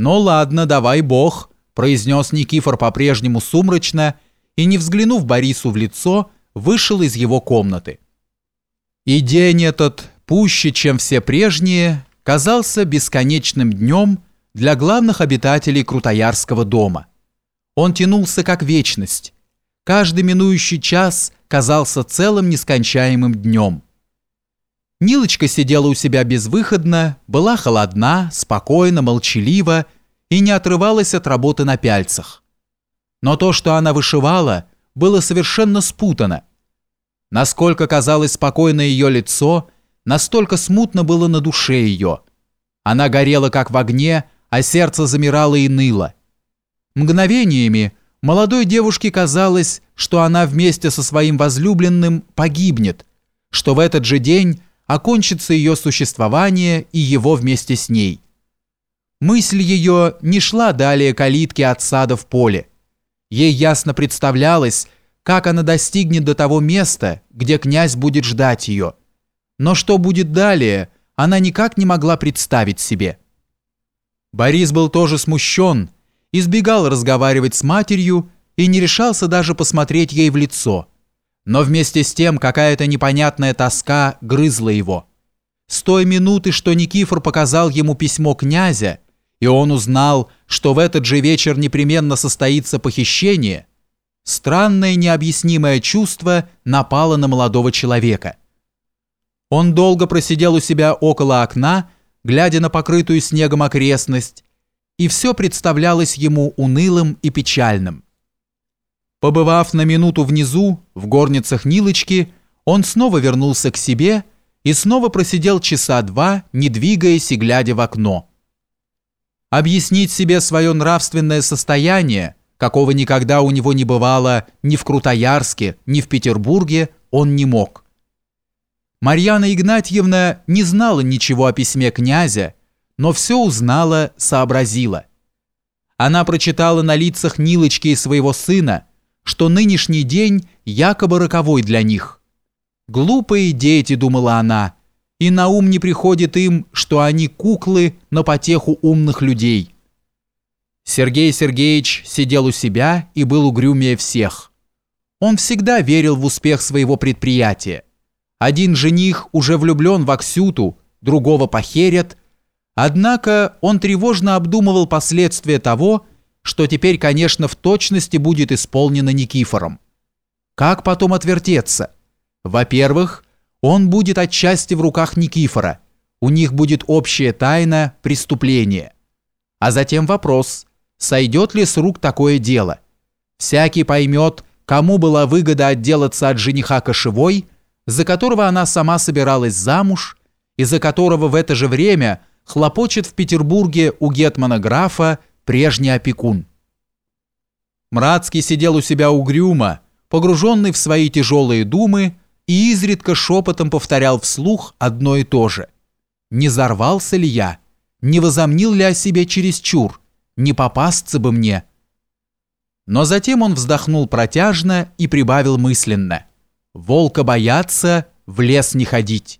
«Ну ладно, давай бог», – произнес Никифор по-прежнему сумрачно и, не взглянув Борису в лицо, вышел из его комнаты. И день этот, пуще, чем все прежние, казался бесконечным днем для главных обитателей Крутоярского дома. Он тянулся как вечность. Каждый минующий час казался целым нескончаемым днем. Нилочка сидела у себя безвыходно, была холодна, спокойна, молчалива и не отрывалась от работы на пяльцах. Но то, что она вышивала, было совершенно спутано. Насколько казалось спокойно ее лицо, настолько смутно было на душе ее. Она горела как в огне, а сердце замирало и ныло. Мгновениями молодой девушке казалось, что она вместе со своим возлюбленным погибнет, что в этот же день окончится ее существование и его вместе с ней. Мысль ее не шла далее калитки от сада в поле. Ей ясно представлялось, как она достигнет до того места, где князь будет ждать ее. Но что будет далее, она никак не могла представить себе. Борис был тоже смущен, избегал разговаривать с матерью и не решался даже посмотреть ей в лицо – но вместе с тем какая-то непонятная тоска грызла его. С той минуты, что Никифор показал ему письмо князя, и он узнал, что в этот же вечер непременно состоится похищение, странное необъяснимое чувство напало на молодого человека. Он долго просидел у себя около окна, глядя на покрытую снегом окрестность, и все представлялось ему унылым и печальным. Побывав на минуту внизу, в горницах Нилочки, он снова вернулся к себе и снова просидел часа два, не двигаясь и глядя в окно. Объяснить себе свое нравственное состояние, какого никогда у него не бывало ни в Крутоярске, ни в Петербурге, он не мог. Марьяна Игнатьевна не знала ничего о письме князя, но все узнала, сообразила. Она прочитала на лицах Нилочки и своего сына – что нынешний день якобы роковой для них. «Глупые дети», — думала она, — «и на ум не приходит им, что они куклы на потеху умных людей». Сергей Сергеевич сидел у себя и был угрюмее всех. Он всегда верил в успех своего предприятия. Один жених уже влюблен в Аксюту, другого похерят, однако он тревожно обдумывал последствия того, что теперь, конечно, в точности будет исполнено Никифором. Как потом отвертеться? Во-первых, он будет отчасти в руках Никифора. У них будет общая тайна преступления. А затем вопрос, сойдет ли с рук такое дело? Всякий поймет, кому была выгода отделаться от жениха кошевой, за которого она сама собиралась замуж, и за которого в это же время хлопочет в Петербурге у гетмана графа прежний опекун. Мрацкий сидел у себя угрюмо, погруженный в свои тяжелые думы, и изредка шепотом повторял вслух одно и то же. «Не зарвался ли я? Не возомнил ли о себе чересчур? Не попасться бы мне?» Но затем он вздохнул протяжно и прибавил мысленно. «Волка бояться, в лес не ходить».